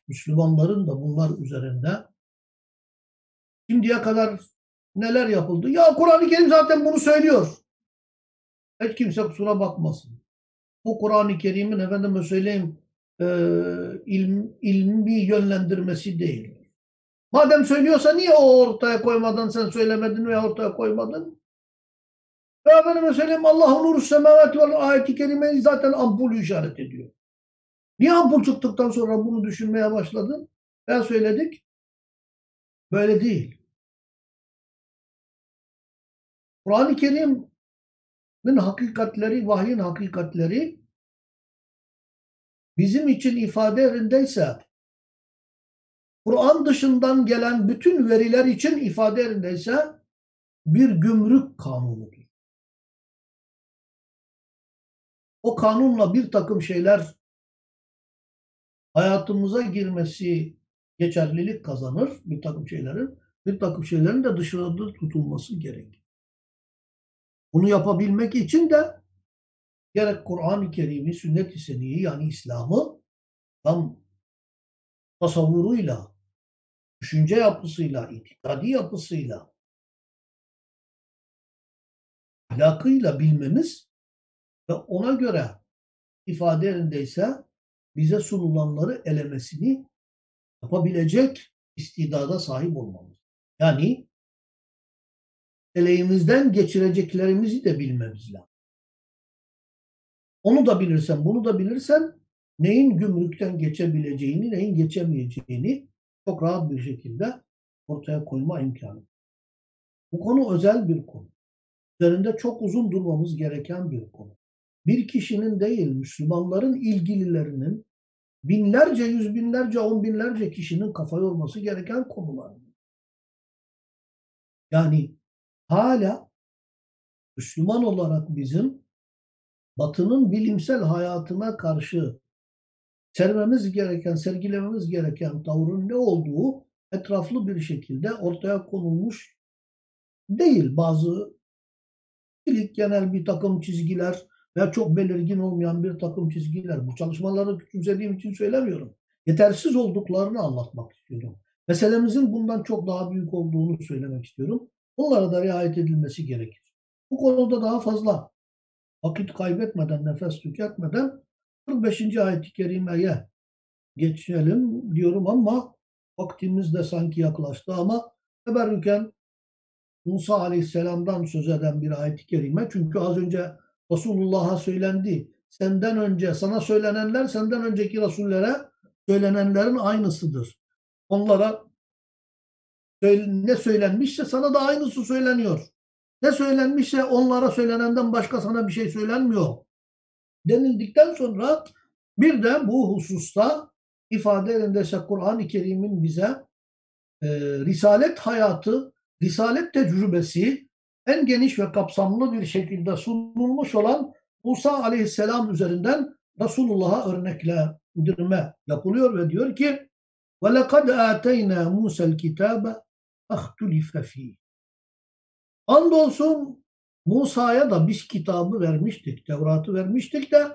Müslümanların da bunlar üzerinde şimdiye kadar neler yapıldı? Ya Kur'an-ı Kerim zaten bunu söylüyor. Hiç kimse kusura bakmasın. Bu Kur'an-ı Kerim'in efendime söyleyeyim e, ilm, ilmi yönlendirmesi değil. Madem söylüyorsa niye o ortaya koymadan sen söylemedin veya ortaya koymadın? Ve efendime söyleyeyim Allah'ın nuru semavati vel ayeti kerimeyi zaten ampulü işaret ediyor. Niye ampul çıktıktan sonra bunu düşünmeye başladın? Ben söyledik. Böyle değil. Kur'an-ı Kerim'in hakikatleri, vahyin hakikatleri bizim için ifade yerindeyse Kur'an dışından gelen bütün veriler için ifade yerindeyse bir gümrük kanunudur. O kanunla bir takım şeyler hayatımıza girmesi geçerlilik kazanır bir takım şeylerin. Bir takım şeylerin de dışarıda tutulması gerekir. Bunu yapabilmek için de gerek Kur'an-ı Kerim'i, sünnet-i seniyi yani İslam'ı tam tasavvuruyla, düşünce yapısıyla, itikadi yapısıyla, ahlakıyla bilmemiz ve ona göre ifade yerindeyse bize sunulanları elemesini yapabilecek istidada sahip olmamız. Yani eleğimizden geçireceklerimizi de bilmemiz lazım. Onu da bilirsen, bunu da bilirsen neyin gümrükten geçebileceğini, neyin geçemeyeceğini çok rahat bir şekilde ortaya koyma imkanı. Bu konu özel bir konu. Üzerinde çok uzun durmamız gereken bir konu. Bir kişinin değil, Müslümanların ilgililerinin binlerce, yüz binlerce, on binlerce kişinin kafa yorması gereken konular. Yani hala Müslüman olarak bizim Batı'nın bilimsel hayatına karşı sermemiz gereken, sergilememiz gereken tavrın ne olduğu etraflı bir şekilde ortaya konulmuş değil. Bazı ilk genel bir takım çizgiler veya çok belirgin olmayan bir takım çizgiler. Bu çalışmaları küçümsediğim için söylemiyorum. Yetersiz olduklarını anlatmak istiyorum. Meselemizin bundan çok daha büyük olduğunu söylemek istiyorum. Onlara da riayet edilmesi gerekir. Bu konuda daha fazla vakit kaybetmeden, nefes tüketmeden 45. ayet-i kerimeye geçelim diyorum ama vaktimiz de sanki yaklaştı ama teberrüken Musa Aleyhisselam'dan söz eden bir ayet-i kerime. Çünkü az önce Resulullah'a söylendi. Senden önce sana söylenenler senden önceki Resullere söylenenlerin aynısıdır. Onlara ne söylenmişse sana da aynısı söyleniyor. Ne söylenmişse onlara söylenenden başka sana bir şey söylenmiyor. Denildikten sonra bir de bu hususta ifade edilirse Kur'an-ı Kerim'in bize e, risalet hayatı, risalet tecrübesi en geniş ve kapsamlı bir şekilde sunulmuş olan Musa aleyhisselam üzerinden Resulullah'a örneklendirme yapılıyor ve diyor ki وَلَقَدْ آتَيْنَا مُوسَى الْكِتَابَ اَخْتُلِفَ ف۪يهِ Andolsun Musa'ya da biz kitabı vermiştik, Tevrat'ı vermiştik de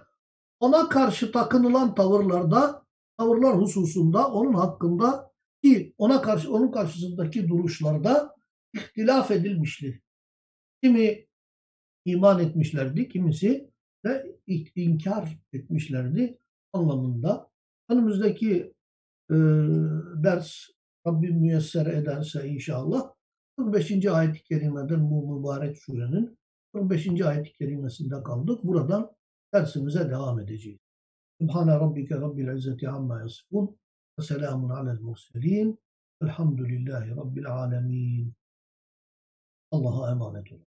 ona karşı takınılan tavırlarda, tavırlar hususunda onun hakkında ki ona karşı onun karşısındaki duruşlarda ihtilaf edilmişti. Kimi iman etmişlerdi, kimisi de inkar etmişlerdi anlamında. Önümüzdeki e, ders Rabbim müyesser ederse inşallah 45. ayet-i kerimeden bu mübarek surenin 45. ayet-i kerimesinde kaldık. Buradan dersimize devam edeceğiz. Subhane Rabbike Rabbil İzzeti Amma Yasifun ve selamun alel murselin. Elhamdülillahi Rabbil Alemin. Allah'a emanet olun.